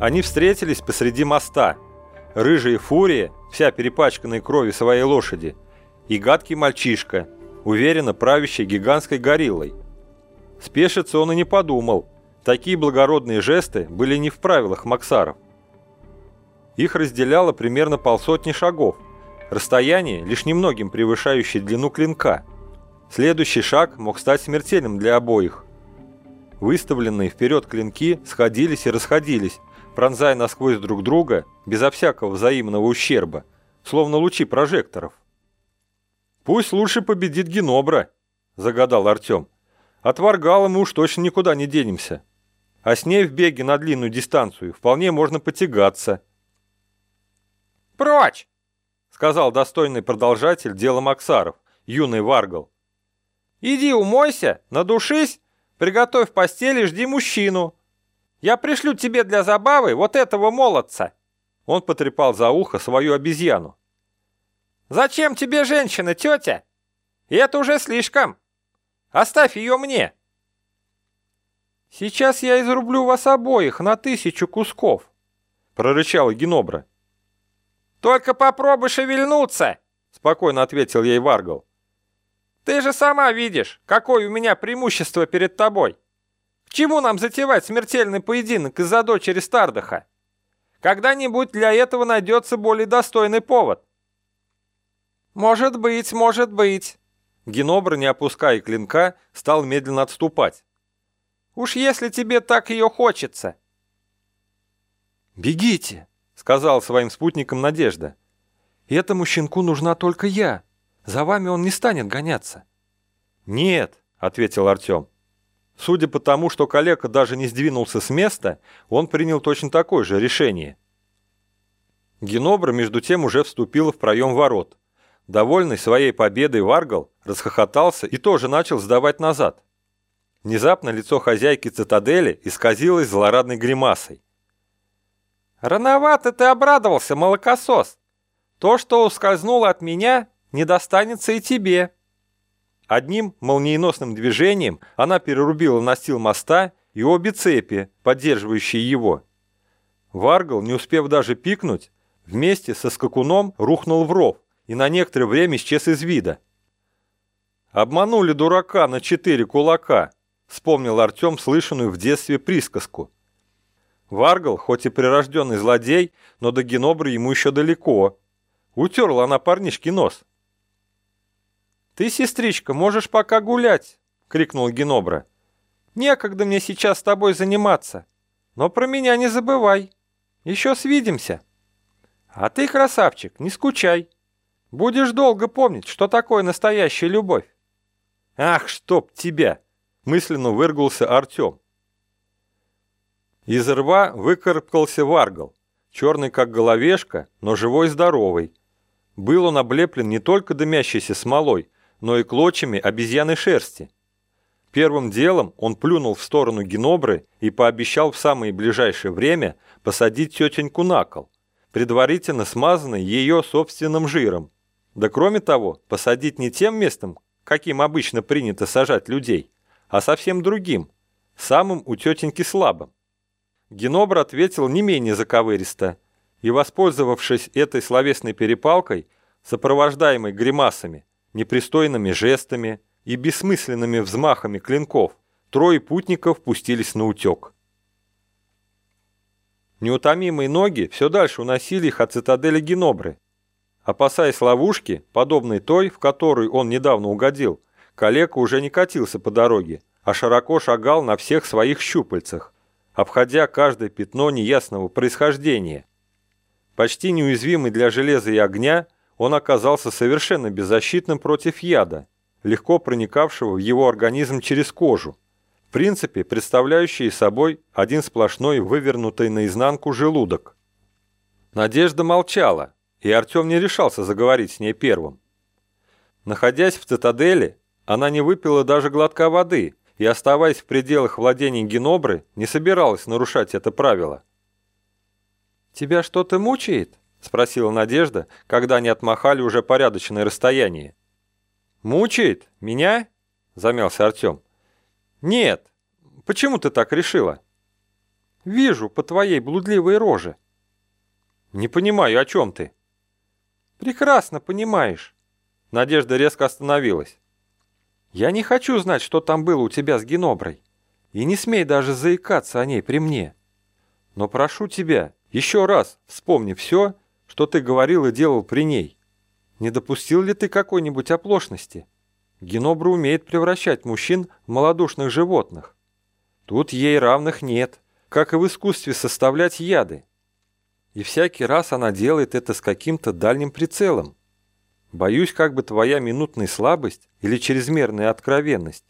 Они встретились посреди моста. Рыжая фурия, вся перепачканная кровью своей лошади, и гадкий мальчишка, уверенно правящий гигантской гориллой. Спешиться он и не подумал. Такие благородные жесты были не в правилах Максаров. Их разделяло примерно полсотни шагов. Расстояние, лишь немногим превышающее длину клинка. Следующий шаг мог стать смертельным для обоих. Выставленные вперед клинки сходились и расходились, пронзая насквозь друг друга, безо всякого взаимного ущерба, словно лучи прожекторов. «Пусть лучше победит Генобра», — загадал Артем. «От Варгала мы уж точно никуда не денемся. А с ней в беге на длинную дистанцию вполне можно потягаться». «Прочь!» — сказал достойный продолжатель дела Максаров, юный Варгал. «Иди умойся, надушись, приготовь постель и жди мужчину. Я пришлю тебе для забавы вот этого молодца». Он потрепал за ухо свою обезьяну. «Зачем тебе женщина, тетя? Это уже слишком. Оставь ее мне». «Сейчас я изрублю вас обоих на тысячу кусков», — прорычала Генобра. «Только попробуй шевельнуться», — спокойно ответил ей Варгал. «Ты же сама видишь, какое у меня преимущество перед тобой. К чему нам затевать смертельный поединок из-за дочери Стардаха? Когда-нибудь для этого найдется более достойный повод». «Может быть, может быть». Генобр, не опуская клинка, стал медленно отступать. «Уж если тебе так ее хочется». «Бегите!» сказал своим спутникам Надежда. «Этому щенку нужна только я. За вами он не станет гоняться». «Нет», — ответил Артем. Судя по тому, что коллега даже не сдвинулся с места, он принял точно такое же решение. Генобра, между тем, уже вступила в проем ворот. Довольный своей победой Варгал расхохотался и тоже начал сдавать назад. Внезапно лицо хозяйки цитадели исказилось злорадной гримасой. «Рановато ты обрадовался, молокосос. То, что ускользнуло от меня, не достанется и тебе». Одним молниеносным движением она перерубила настил моста и обе цепи, поддерживающие его. Варгал, не успев даже пикнуть, вместе со скакуном рухнул в ров и на некоторое время исчез из вида. «Обманули дурака на четыре кулака», — вспомнил Артем слышанную в детстве присказку. Варгал, хоть и прирожденный злодей, но до Генобры ему еще далеко. Утерла она парнишке нос. «Ты, сестричка, можешь пока гулять!» — крикнул Генобра. «Некогда мне сейчас с тобой заниматься. Но про меня не забывай. Еще свидимся. А ты, красавчик, не скучай. Будешь долго помнить, что такое настоящая любовь». «Ах, чтоб тебя!» — мысленно выргался Артем. Из рва выкарабкался варгал, черный как головешка, но живой и здоровый. Был он облеплен не только дымящейся смолой, но и клочьями обезьяной шерсти. Первым делом он плюнул в сторону Генобры и пообещал в самое ближайшее время посадить тетеньку на кол, предварительно смазанной ее собственным жиром. Да кроме того, посадить не тем местом, каким обычно принято сажать людей, а совсем другим, самым у тетеньки слабым. Генобр ответил не менее заковыристо, и, воспользовавшись этой словесной перепалкой, сопровождаемой гримасами, непристойными жестами и бессмысленными взмахами клинков, трое путников пустились на утек. Неутомимые ноги все дальше уносили их от цитадели Генобры. Опасаясь ловушки, подобной той, в которую он недавно угодил, калека уже не катился по дороге, а широко шагал на всех своих щупальцах, обходя каждое пятно неясного происхождения. Почти неуязвимый для железа и огня, он оказался совершенно беззащитным против яда, легко проникавшего в его организм через кожу, в принципе представляющий собой один сплошной вывернутый наизнанку желудок. Надежда молчала, и Артем не решался заговорить с ней первым. Находясь в цитадели, она не выпила даже глотка воды, и, оставаясь в пределах владений Генобры, не собиралась нарушать это правило. «Тебя что-то мучает?» – спросила Надежда, когда они отмахали уже порядочное расстояние. «Мучает? Меня?» – замялся Артем. «Нет. Почему ты так решила?» Вижу по твоей блудливой роже. Не понимаю, о чем ты? Прекрасно понимаешь. Надежда резко остановилась. Я не хочу знать, что там было у тебя с Геноброй. И не смей даже заикаться о ней при мне. Но прошу тебя, еще раз вспомни все, что ты говорил и делал при ней. Не допустил ли ты какой-нибудь оплошности? Генобра умеет превращать мужчин в малодушных животных. Тут ей равных нет, как и в искусстве составлять яды. И всякий раз она делает это с каким-то дальним прицелом. Боюсь, как бы твоя минутная слабость или чрезмерная откровенность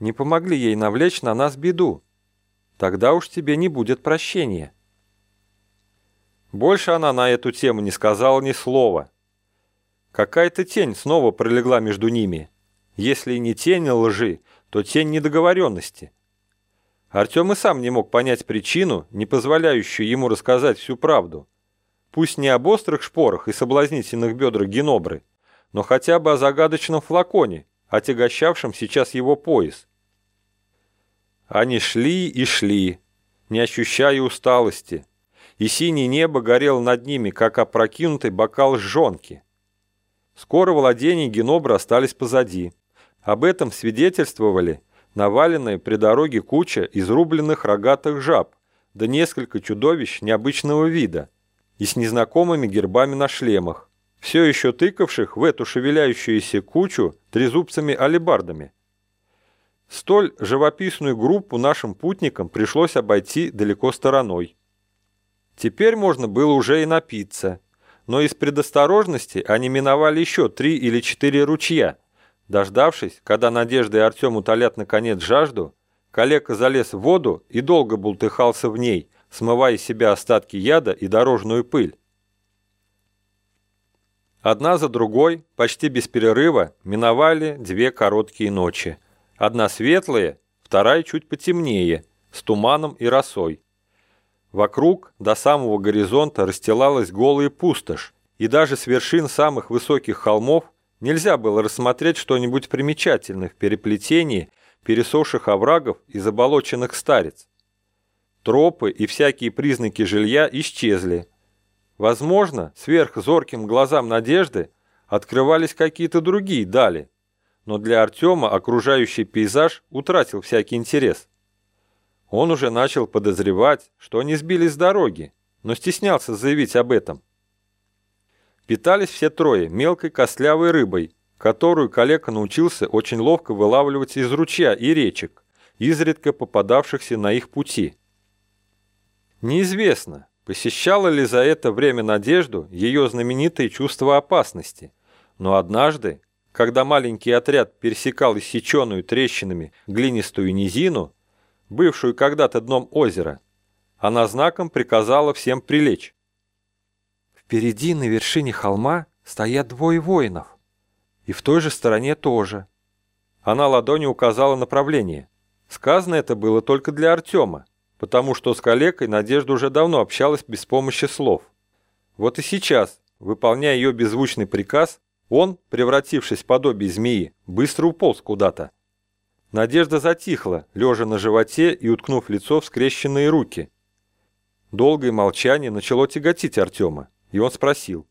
не помогли ей навлечь на нас беду. Тогда уж тебе не будет прощения. Больше она на эту тему не сказала ни слова. Какая-то тень снова пролегла между ними. Если не тень лжи, то тень недоговоренности. Артем и сам не мог понять причину, не позволяющую ему рассказать всю правду. Пусть не об острых шпорах и соблазнительных бедрах Генобры, но хотя бы о загадочном флаконе, отягощавшем сейчас его пояс. Они шли и шли, не ощущая усталости, и синее небо горело над ними, как опрокинутый бокал жжонки. Скоро владения Генобра остались позади. Об этом свидетельствовали наваленная при дороге куча изрубленных рогатых жаб, да несколько чудовищ необычного вида и с незнакомыми гербами на шлемах, все еще тыкавших в эту шевеляющуюся кучу трезубцами-алебардами. Столь живописную группу нашим путникам пришлось обойти далеко стороной. Теперь можно было уже и напиться, но из предосторожности они миновали еще три или четыре ручья. Дождавшись, когда Надежда и Артем утолят наконец жажду, коллега залез в воду и долго бултыхался в ней, смывая из себя остатки яда и дорожную пыль. Одна за другой, почти без перерыва, миновали две короткие ночи. Одна светлая, вторая чуть потемнее, с туманом и росой. Вокруг до самого горизонта расстилалась голая пустошь, и даже с вершин самых высоких холмов нельзя было рассмотреть что-нибудь примечательное в переплетении пересохших оврагов и заболоченных старец. Тропы и всякие признаки жилья исчезли, Возможно, сверх зорким глазам надежды открывались какие-то другие дали, но для Артема окружающий пейзаж утратил всякий интерес. Он уже начал подозревать, что они сбились с дороги, но стеснялся заявить об этом. Питались все трое мелкой костлявой рыбой, которую коллега научился очень ловко вылавливать из ручья и речек, изредка попадавшихся на их пути. Неизвестно, Посещало ли за это время Надежду ее знаменитое чувство опасности? Но однажды, когда маленький отряд пересекал иссеченную трещинами глинистую низину, бывшую когда-то дном озера, она знаком приказала всем прилечь. Впереди на вершине холма стоят двое воинов. И в той же стороне тоже. Она ладонью указала направление. Сказано это было только для Артема потому что с коллегой Надежда уже давно общалась без помощи слов. Вот и сейчас, выполняя ее беззвучный приказ, он, превратившись в подобие змеи, быстро уполз куда-то. Надежда затихла, лежа на животе и уткнув лицо в скрещенные руки. Долгое молчание начало тяготить Артема, и он спросил.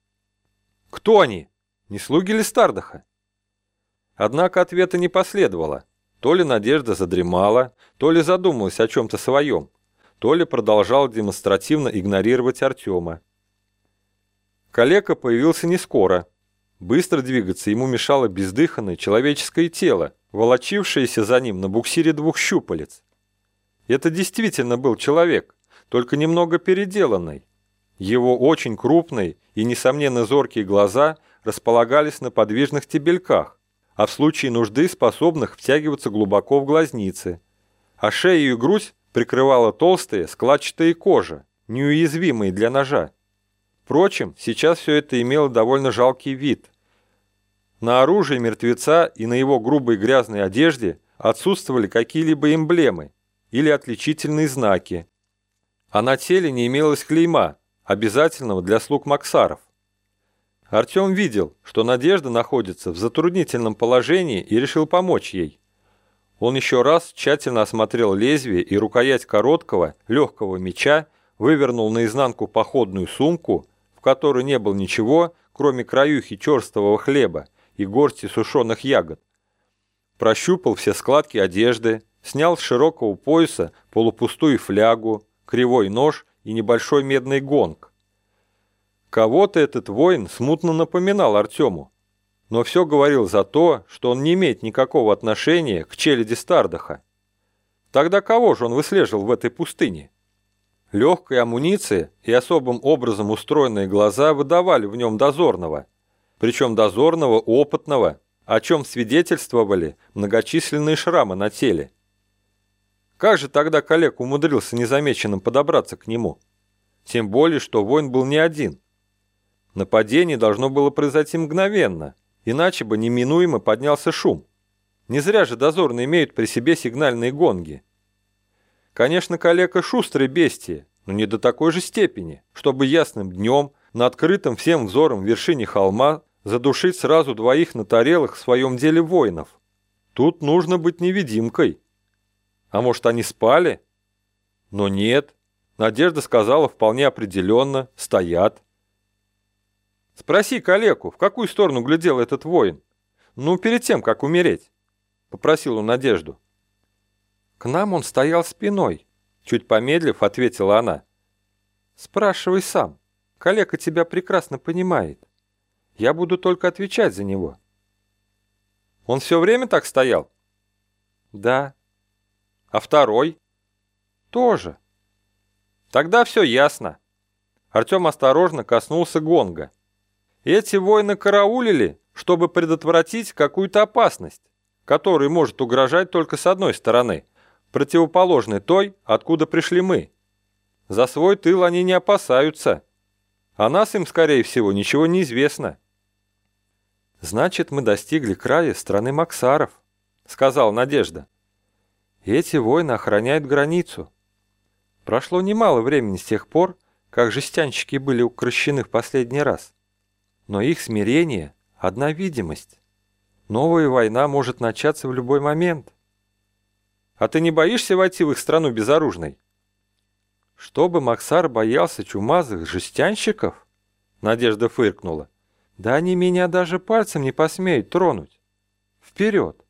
«Кто они? Не слуги ли Стардаха?» Однако ответа не последовало. То ли Надежда задремала, то ли задумалась о чем-то своем. Толя продолжал демонстративно игнорировать Артема. Калека появился не скоро. Быстро двигаться ему мешало бездыханное человеческое тело, волочившееся за ним на буксире двух щупалец. Это действительно был человек, только немного переделанный. Его очень крупные и, несомненно, зоркие глаза располагались на подвижных тебельках, а в случае нужды способных втягиваться глубоко в глазницы. А шею и грудь прикрывала толстая складчатая кожа, неуязвимая для ножа. Впрочем, сейчас все это имело довольно жалкий вид. На оружии мертвеца и на его грубой грязной одежде отсутствовали какие-либо эмблемы или отличительные знаки, а на теле не имелось клейма, обязательного для слуг Максаров. Артем видел, что Надежда находится в затруднительном положении и решил помочь ей. Он еще раз тщательно осмотрел лезвие и рукоять короткого, легкого меча, вывернул наизнанку походную сумку, в которой не было ничего, кроме краюхи черствого хлеба и горсти сушеных ягод. Прощупал все складки одежды, снял с широкого пояса полупустую флягу, кривой нож и небольшой медный гонг. Кого-то этот воин смутно напоминал Артему, но все говорил за то, что он не имеет никакого отношения к челяди Стардаха. Тогда кого же он выслеживал в этой пустыне? Легкая амуниция и особым образом устроенные глаза выдавали в нем дозорного, причем дозорного опытного, о чем свидетельствовали многочисленные шрамы на теле. Как же тогда коллег умудрился незамеченным подобраться к нему? Тем более, что воин был не один. Нападение должно было произойти мгновенно, иначе бы неминуемо поднялся шум. Не зря же дозорные имеют при себе сигнальные гонги. Конечно, коллега шустрый бестия, но не до такой же степени, чтобы ясным днем на открытом всем взором вершине холма задушить сразу двоих на тарелах в своем деле воинов. Тут нужно быть невидимкой. А может, они спали? Но нет. Надежда сказала вполне определенно, стоят. Спроси калеку, в какую сторону глядел этот воин? Ну, перед тем, как умереть. Попросил он Надежду. К нам он стоял спиной. Чуть помедлив, ответила она. Спрашивай сам. Калека тебя прекрасно понимает. Я буду только отвечать за него. Он все время так стоял? Да. А второй? Тоже. Тогда все ясно. Артем осторожно коснулся гонга. Эти воины караулили, чтобы предотвратить какую-то опасность, которая может угрожать только с одной стороны, противоположной той, откуда пришли мы. За свой тыл они не опасаются. А нас им, скорее всего, ничего не известно. «Значит, мы достигли края страны Максаров», — сказал Надежда. «Эти воины охраняют границу. Прошло немало времени с тех пор, как жестянщики были укращены в последний раз. Но их смирение – одна видимость. Новая война может начаться в любой момент. А ты не боишься войти в их страну безоружной? Чтобы Максар боялся чумазых жестянщиков? Надежда фыркнула. Да они меня даже пальцем не посмеют тронуть. Вперед!